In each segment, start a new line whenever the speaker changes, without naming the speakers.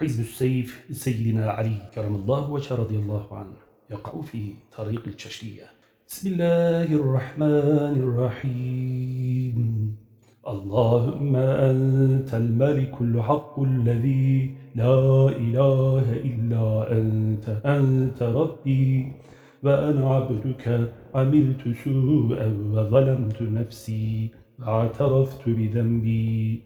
حزب السيف سيدنا علي كرم الله وجه رضي الله عنه يقع في طريق الششلية بسم الله الرحمن الرحيم. اللهم أنت الملك الحق الذي لا إله إلا أنت أنت ربي وأنا عبدك عملت سوءا وظلمت نفسي واعترفت بذنبي.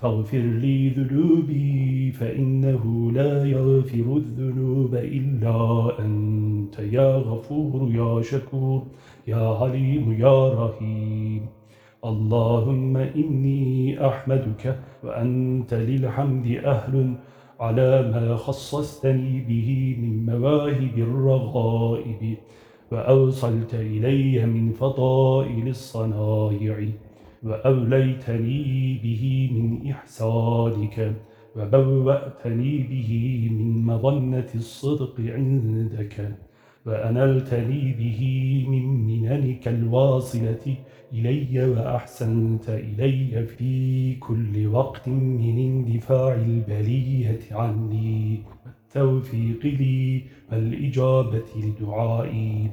فاغفر لي ذنوبي فإنه لا يغفر الذنوب إلا أنت. يا غفور يا شكور يا عليم يا رحيم. اللهم إني أحمدك وأنت للحمد أهل على ما خصصتني به من مواهب الرغائب وأوصلت إلي من فضائل الصنائع وأوليتني به من إحسانك وبوأتني به من مظنة الصدق عندك وأنلتني به من مننك الواصلة إلي وأحسنت إلي في كل وقت من اندفاع البلية عني والتوفيق لي والإجابة لدعائي.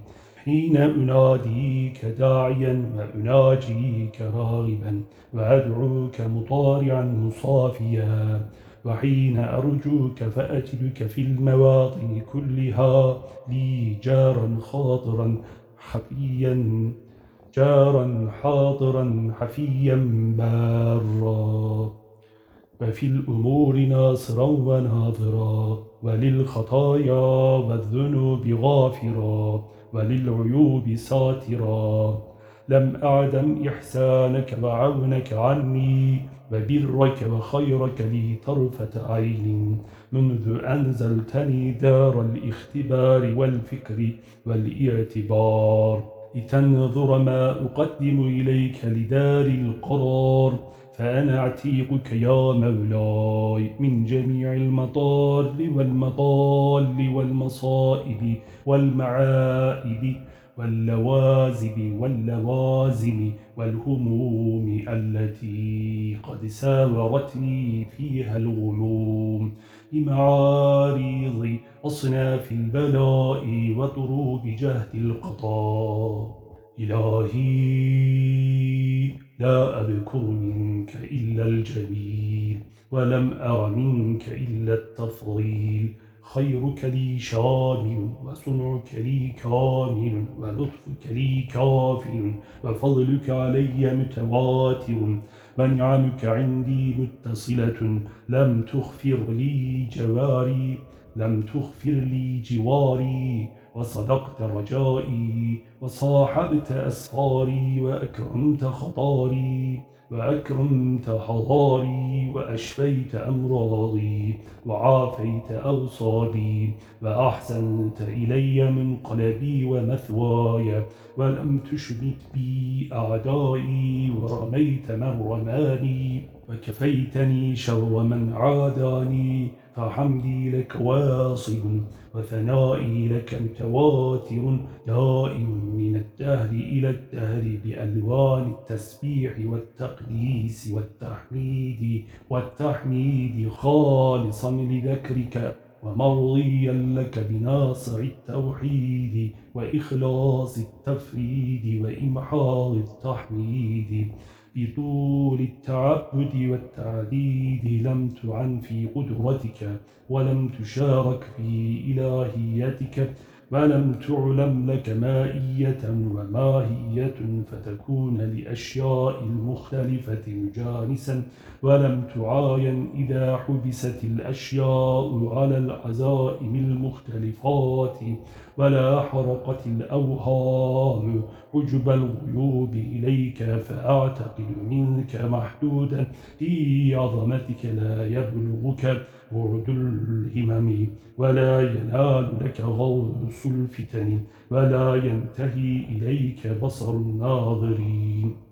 حين أناديك داعيا وأناجيك راغبا وأدعوك مطارعا مصافيا وحين أرجوك فأجدك في المواطن كلها لي جارا خاطرا حفيا جارا حاضرا حفيا بارا. وفي الأمور ناصرا وناظرا وللخطايا والذنوب غافرا. وللعيوب ساترا. لم أعدم إحسانك وعونك عني وبرك وخيرك لي طرفة عين. منذ أنزلتني دار الاختبار والفكر والاعتبار. لتنظر ما أقدم إليك لدار القرار. فأنا أعتيقك يا مولاي من جميع المطار والمطال والمصائب والمعائب واللوازم واللوازم والهموم التي قد ساورتني فيها الغموم بمعاريض أصناف البلاء وطروب جهد القضاء إلهي لا أذكر منك إلا الجميل ولم أر منك إلا التفضيل. خيرك لي شامل وصنعك لي كامل ولطفك لي كافل وفضلك علي متواتر. ونعمك عندي متصلة لم تغفر لي جواري لم تغفر لي جواري. وصدقت رجائي وصاحبت أسفاري وأكرمت خطاري وأكرمت حضاري وأشفيت أمراضي وعافيت أوصابي وأحسنت إلي منقلبي ومثواي ولم تشمت بي أعدائي ورميت من رماني وكفيتني شر من عاداني فحمدي لك واصل وثنائي لك متواتر دائم من الدهر إلى الدهر بألوان التسبيح والتقديس والتحميد والتحميد خالصا لذكرك ومرضيا لك بناصع التوحيد وإخلاص التفريد وإمحاض التحميد. بطول التعبد والتعديد لم تعن في قدرتك ولم تشارك في إلهيتك. ولم تعلم لك مائية وماهية فتكون لأشياء المختلفة مجانسا ولم تعاين إذا حبست الأشياء على العزائم المختلفات ولا حرقت الأوهام. حجب الغيوب إليك فأعتقد منك محدودا في عظمتك لا يبلغك بعد الهمم ولا ينال لك غوص الفتن ولا ينتهي إليك بصر الناظرين.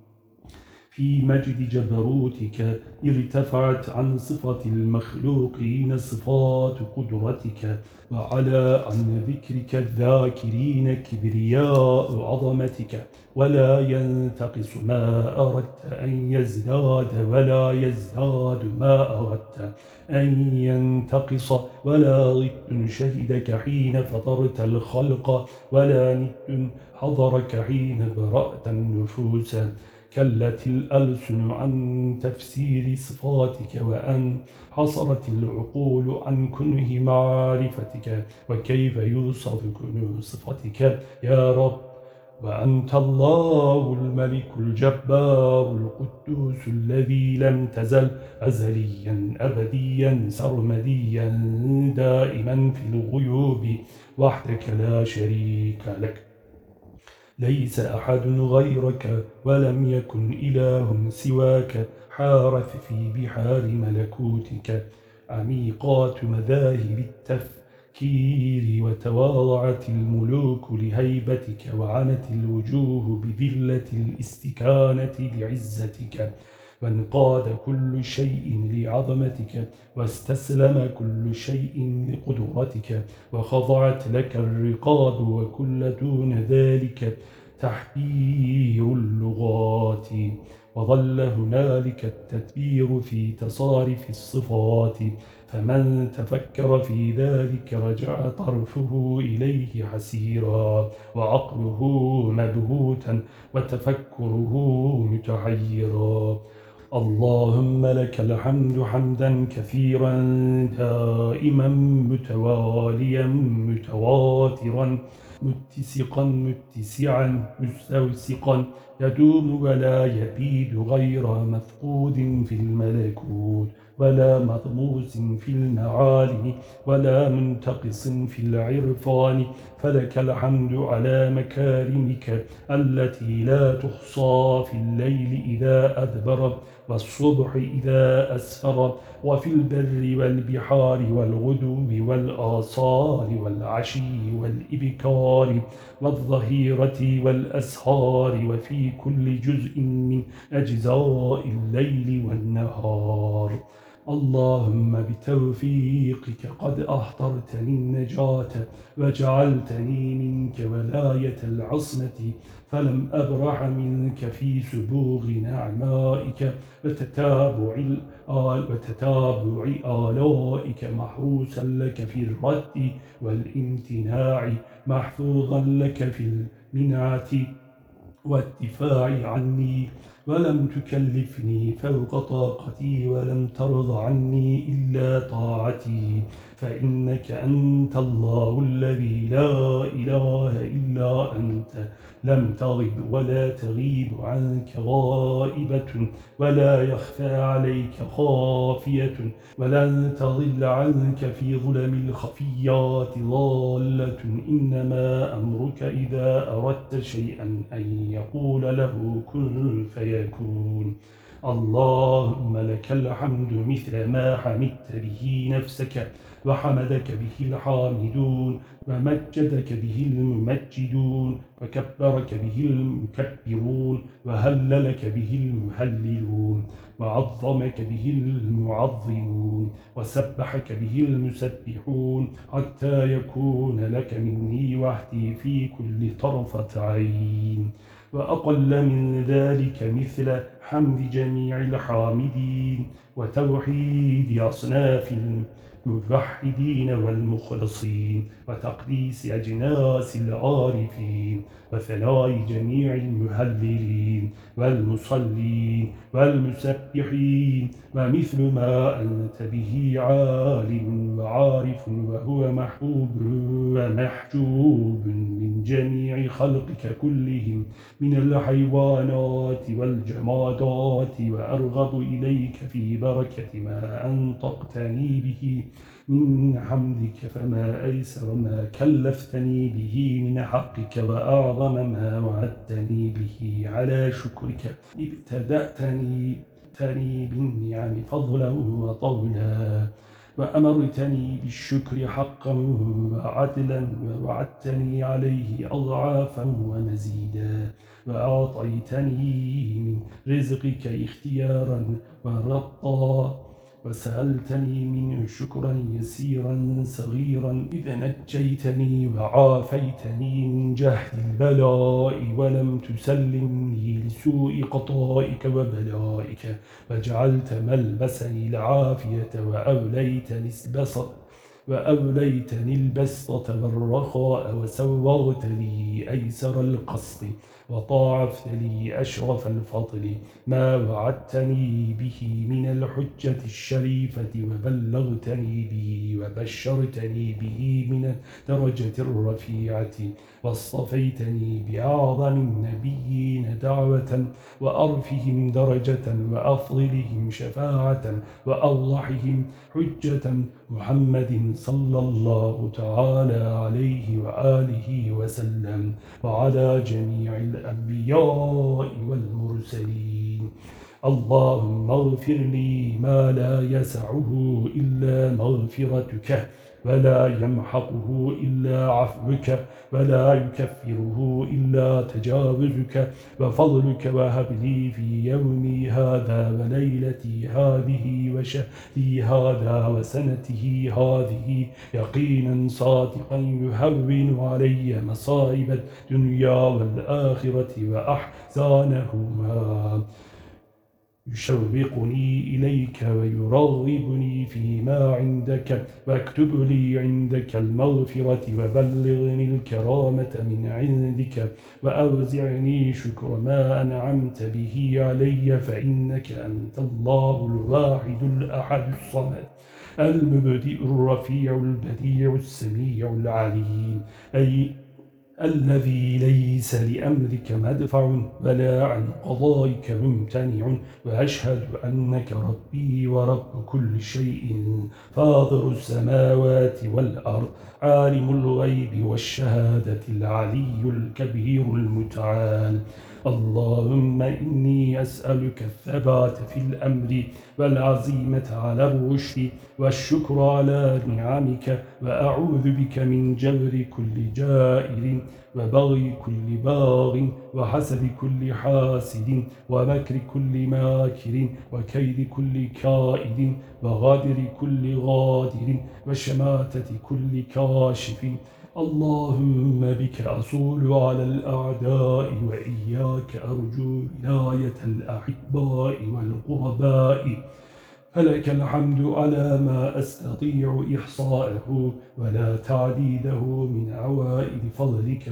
في مجد جبروتك ارتفعت عن صفة المخلوقين صفات قدرتك. وعلى عن ذكرك الذاكرين كبرياء عظمتك. ولا ينتقص ما أردت أن يزداد ولا يزداد ما أردت أن ينتقص. ولا ضد شهدك حين فطرت الخلق. ولا ند حضرك حين برأت النفوس. كلت الألسن عن تفسير صفاتك وأن حصرت العقول عن كنه معرفتك وكيف يوصف كنه صفتك يا رب وأنت الله الملك الجبار القدوس الذي لم تزل أزليا أبديا سرمديا دائما في الغيوب وحدك لا شريك لك. ليس أحد غيرك ولم يكن إله سواك. حارث في بحار ملكوتك عميقات مذاهب التفكير وتواضعت الملوك لهيبتك وعنت الوجوه بذلة الاستكانة لعزتك وانقاد كل شيء لعظمتك واستسلم كل شيء لقدرتك وخضعت لك الرقاب وكل دون ذلك تحبير اللغات وظل هنالك التدبير في تصارف الصفات فمن تفكر في ذلك رجع طرفه إليه حسيرا وعقله مبهوتا وتفكره متحيرا اللهم لك الحمد حمدا كثيرا دائما متواليا متواترا متسقا متسعا مستوسقا يدوم ولا يبيد غير مفقود في الملكوت ولا مطموس في المعالم ولا منتقص في العرفان. فلك الحمد على مكارمك التي لا تحصى في الليل إذا أدبر. والصبح إذا أسفر وفي البر والبحار والغدو والآصال والعشي والإبكار والظهيرة والأسهار وفي كل جزء من أجزاء الليل والنهار. اللهم بتوفيقك قد أحضرتني النجاة وجعلتني منك ولاية العصمة فلم أبرح منك في سبوغ نعمائك وتتابع, وتتابع آلائك محروسا لك في الرد والامتناع محفوظا لك في المنعة. والدفاع عني ولم تكلفني فوق طاقتي ولم ترض عني إلا طاعتي. فإنك أنت الله الذي لا إله إلا أنت. لم تغب ولا تغيب عنك غائبة ولا يخفى عليك خافية ولن تضل عنك في ظلم الخفيات ضالة. إنما أمرك إذا أردت شيئا أن يقول له كن فيكون. اللهم لك الحمد مثل ما حمدت به نفسك. وحمدك به الحامدون ومجدك به الممجدون وكبرك به المكبرون وهللك به المهللون وعظمك به المعظمون وسبحك به المسبحون حتى يكون لك مني وحدي في كل طرفة عين. وأقل من ذلك مثل حمد جميع الحامدين وتوحيد أصناف الموحدين والمخلصين وتقديس أجناس العارفين وثناء جميع المهللين والمصلين والمسبحين ومثل ما أنت به عالم وعارف وهو محبوب ومحجوب من جميع خلقك كلهم من الحيوانات والجمادات وأرغب إليك في بركة ما أنطقتني به من حمدك فما أيسر ما كلفتني به من حقك وأعظم ما وعدتني به على شكرك. ابتدأتني تني بالنعم فضلا وطولا وأمرتني بالشكر حقا وعدلا ووعدتني عليه أضعافا ومزيدا وأعطيتني من رزقك اختيارا ورطا وسألتني من شكرا يسيرا صغيرا إذا نجيتني وعافيتني من جهد البلاء ولم تسلمني لسوء قطائك وبلائك وجعلت ملبسني العافية وأوليتني البصر وأوليتني البسطة والرخاء وسوغت لي أيسر القصد وطاعفت لي أشرف الفضل ما وعدتني به من الحجة الشريفة وبلغتني به وبشرتني به من الدرجة الرفيعة واصطفيتني بأعظم النبيين دعوة وأرفهم درجة وأفضلهم شفاعة وأوضحهم حجة محمد صلى الله تعالى عليه وآله وسلم وعلى جميع الأنبياء والمرسلين. اللهم اغفر لي ما لا يسعه إلا مغفرتك. ولا يمحقه إلا عفوك ولا يكفره إلا تجاوزك. وفضلك وهب لي في يومي هذا وليلتي هذه وشهري هذا وسنته هذه. يقينا صادقا يهون علي مصائب الدنيا والآخرة وأحزانهما يشوقني إليك ويرغبني فيما عندك واكتب لي عندك المغفرة وبلغني الكرامة من عندك وأوزعني شكر ما أنعمت به علي فإنك أنت الله الواحد الأحد الصمد المبدئ الرفيع البديع السميع العليم. أي الذي ليس لأمرك مدفع ولا عن قضائك ممتنع وأشهد أنك ربي ورب كل شيء فاضر السماوات والأرض عالم الغيب والشهادة العلي الكبير المتعال. اللهم إني أسألك الثبات في الأمر والعزيمة على الرشد والشكر على نعمك وأعوذ بك من جبر كل جائر وبغي كل باغ وحسد كل حاسد ومكر كل ماكر وكيد كل كائد وغادر كل غادر وشماتة كل كاشف اللهم بك أصول على الأعداء وإياك أرجو ولاية الأحباء والقرباء. فلك الحمد على ما أستطيع إحصائه ولا تعديده من عوائد فضلك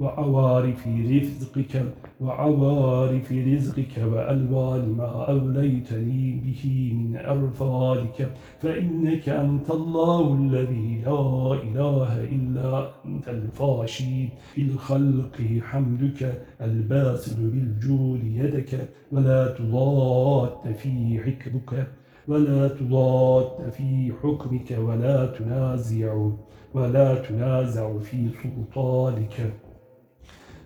وعوارف رزقك وعوارف رزقك وألوان ما أوليتني به من أرفادك فإنك أنت الله الذي لا إله إلا أنت الفاشي. في الخلق حمدك الباسل بالجود يدك. ولا تضاد في حكمك ولا تضاد في حكمك ولا تنازع ولا تنازع في سلطانك.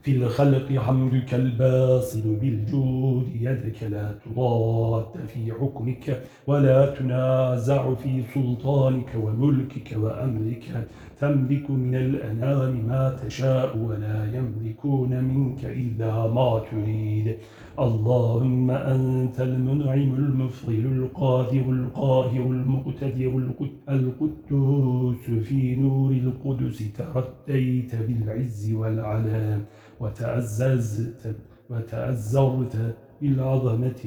في الخلق حمدك الباصل بالجود يدك لا تضاد في حكمك ولا تنازع في سلطانك وملكك وأمرك. تملك من الأنام ما تشاء ولا يملكون منك إلا ما تريد. اللهم أنت المنعم المفضل القادر القاهر المقتدر القدوس في نور القدس ترديت بالعز والعلام وتعززت وتعزرت بالعظمة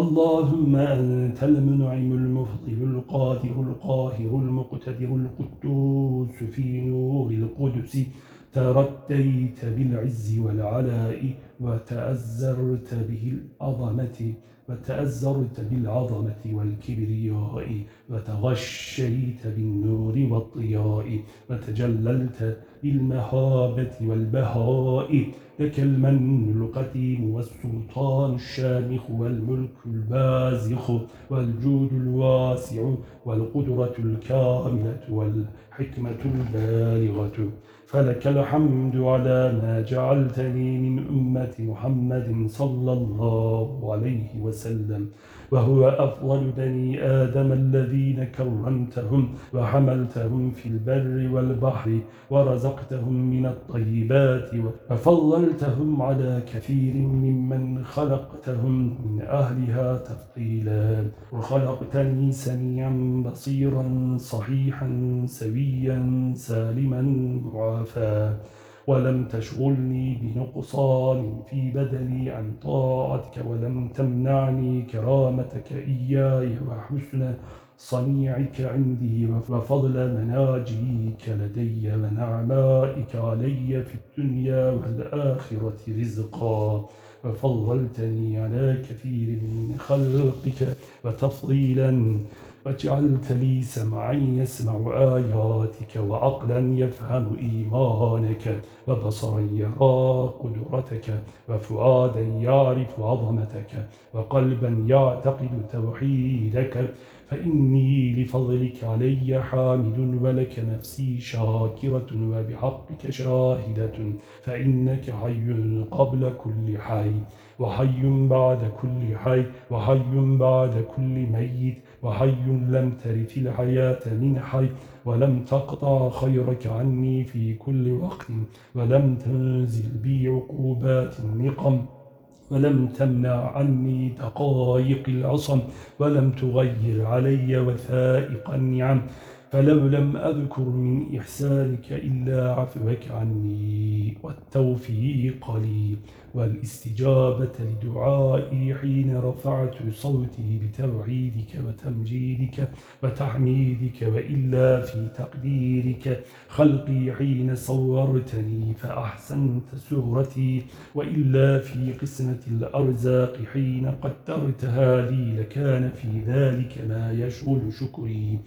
اللهم أنت المنعم المفضل القادر القاهر المقتدر القدوس في نور القدس. ترديت بالعز والعلاء وتأزرت به العظمة وتأزرت بالعظمة والكبرياء وتغشيت بالنور والضياء وتجللت بالمهابة والبهاء. لك المن القديم والسلطان الشامخ والملك البازخ والجود الواسع والقدرة الكاملة والحكمة البالغة. فلك الحمد على ما جعلتني من أمة محمد صلى الله عليه وسلم. وهو أفضل بني آدم الذين كرمتهم وحملتهم في البر والبحر ورزقتهم من الطيبات وفضلتهم على كثير ممن خلقتهم من أهلها تفضيلا. وخلقتني سميعا بصيرا صحيحا سويا سالما معافا. ولم تشغلني بنقصان في بدني عن طاعتك ولم تمنعني كرامتك إياي وحسن صنيعك عندي وفضل مناجيك لدي ونعمائك علي في الدنيا والآخرة رزقا وفضلتني على كثير من خلقك وتفضيلا وجعلت لي سمعا يسمع آياتك وعقلا يفهم إيمانك وبصرا يرى قدرتك وفؤادا يعرف عظمتك وقلبا يعتقد توحيدك. فإني لفضلك علي حامد ولك نفسي شاكرة وبحقك شاهدة. فإنك حي قبل كل حي وحي بعد كل حي وحي بعد كل ميت. وحي لم ترث الحياة من حي ولم تقطع خيرك عني في كل وقت ولم تنزل بي عقوبات النقم ولم تمنع عني دقائق العصم ولم تغير علي وثائق النعم فلو لم أذكر من إحسانك إلا عفوك عني والتوفيق لي والاستجابة لدعائي حين رفعت صوتي بتوحيدك وتمجيدك وتحميدك وإلا في تقديرك. خلقي حين صورتني فأحسنت سورتي وإلا في قسمة الأرزاق حين قدرتها لي لكان في ذلك ما يشغل شكري.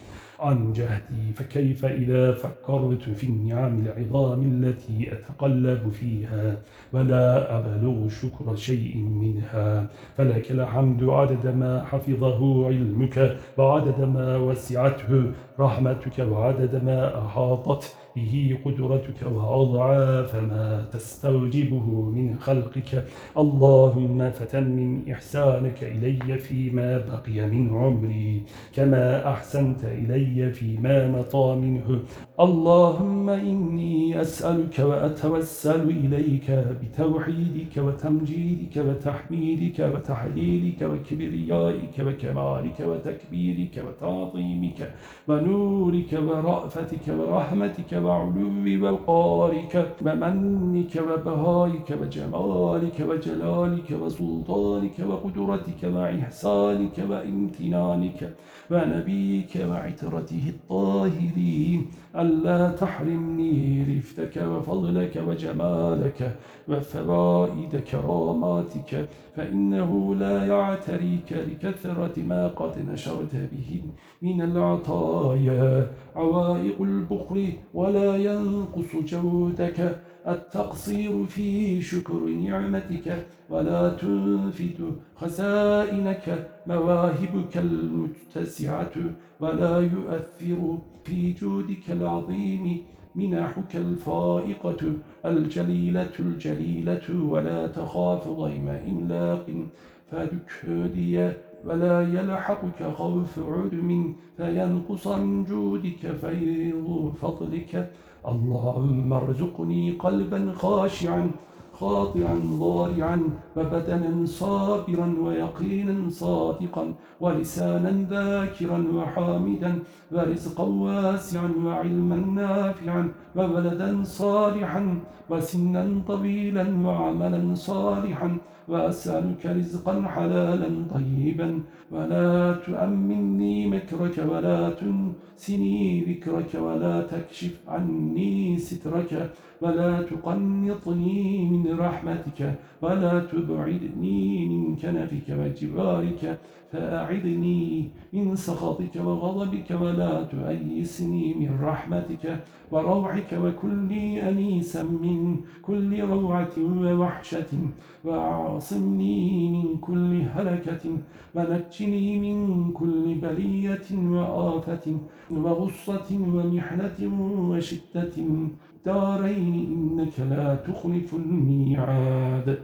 عن جهدي فكيف إذا فكرت في النعم العظام التي أتقلب فيها؟ ولا أبلغ شكر شيء منها. فلك الحمد عدد ما حفظه علمك وعدد ما وسعته. رحمتك وعدد ما أحاطت به قدرتك وأضعاف ما تستوجبه من خلقك. اللهم فتن من إحسانك إلي فيما بقي من عمري كما أحسنت إلي فيما مطى منه. اللهم إني أسألك وأتوسل إليك بتوحيدك وتمجيدك وتحميدك وتحليلك وكبريائك وكمالك وتكبيرك وتعظيمك ونورك ورأفتك ورحمتك وعلو وقارك ومنك وبهائك وجمالك وجلالك وسلطانك وقدرتك وإحسانك وامتنانك ونبيك وعترته الطاهرين ألا تحرمني رفتك وفضلك وجمالك وفوائد كراماتك فإنه لا يعتريك لكثرة ما قد نشرت به من العطايا. عوائق البخل ولا ينقص جودك. التقصير في شكر نعمتك ولا تنفت خسائنك مواهبك المتسعة ولا يؤثر في جودك العظيم منحك الفائقة الجليلة الجليلة ولا تخاف ضيم إملاق فدكهدي ولا يلحقك خوف عدم فينقص من جودك فيض فضلك. اللهم ارزقني قلبا خاشعا خاطعا ضارعا وبدنا صابرا ويقينا صادقا ولسانا ذاكرا وحامدا ورزقا واسعا وعلما نافعا وولدا صالحا وسنا طويلا وعملا صالحا وأسألك رزقا حلالا طيبا ولا تؤمني مكرك ولا تنسني ذكرك ولا تكشف عني سترك. ولا تقنطني من رحمتك ولا تبعدني من كنفك وجوارك فأعذني من سخطك وغضبك ولا تؤيسني من رحمتك وروعك وكلي أنيسا من كل روعة ووحشة وعاصمني من كل هلكة ونجني من كل بلية وآفة وغصة ومحنة وشدة. دارين إنك لا تخلف الميعاد.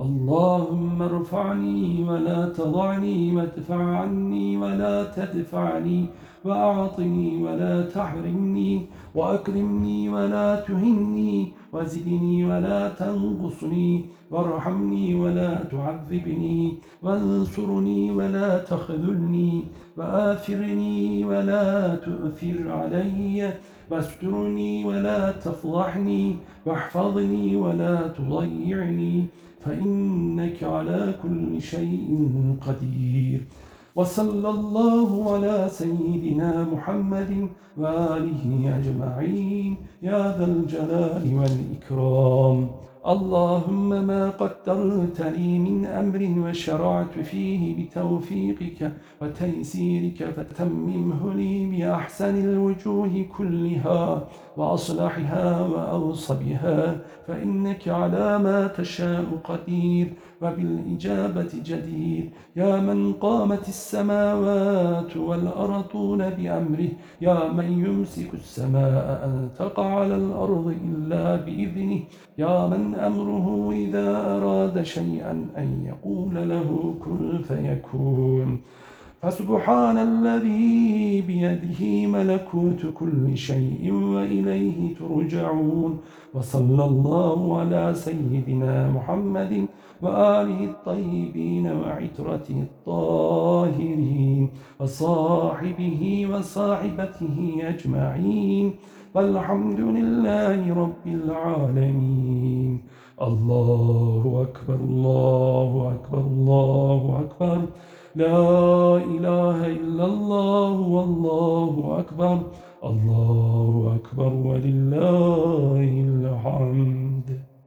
اللهم ارفعني ولا تضعني وادفع عني ولا تدفعني وأعطني ولا تحرمني وأكرمني ولا تهني وزدني ولا تنقصني وارحمني ولا تعذبني وانصرني ولا تخذلني وآثرني ولا تؤثر علي واسترني ولا تفضحني واحفظني ولا تضيعني فإنك على كل شيء قدير. وصلى الله على سيدنا محمد وآله أجمعين. يا ذا الجلال والإكرام. اللهم ما قدرت لي من أمر وشرعت فيه بتوفيقك وتيسيرك فتممه لي بأحسن الوجوه كلها. وأصلحها وأوصبها فإنك على ما تشاء قدير وبالإجابة جدير. يا من قامت السماوات والأرضون بأمره يا من يمسك السماء أن تقع على الأرض إلا بإذنه. يا من أمره إذا أراد شيئا أن يقول له كن فيكون. فسبحان الذي بيده ملكوت كل شيء وإليه ترجعون وصلى الله على سيدنا محمد وآله الطيبين وعترته الطاهرين وصاحبه وصاحبته أجمعين والحمد لله رب العالمين. الله أكبر الله أكبر الله أكبر. لا إله إلا الله والله أكبر. الله أكبر ولله الحمد.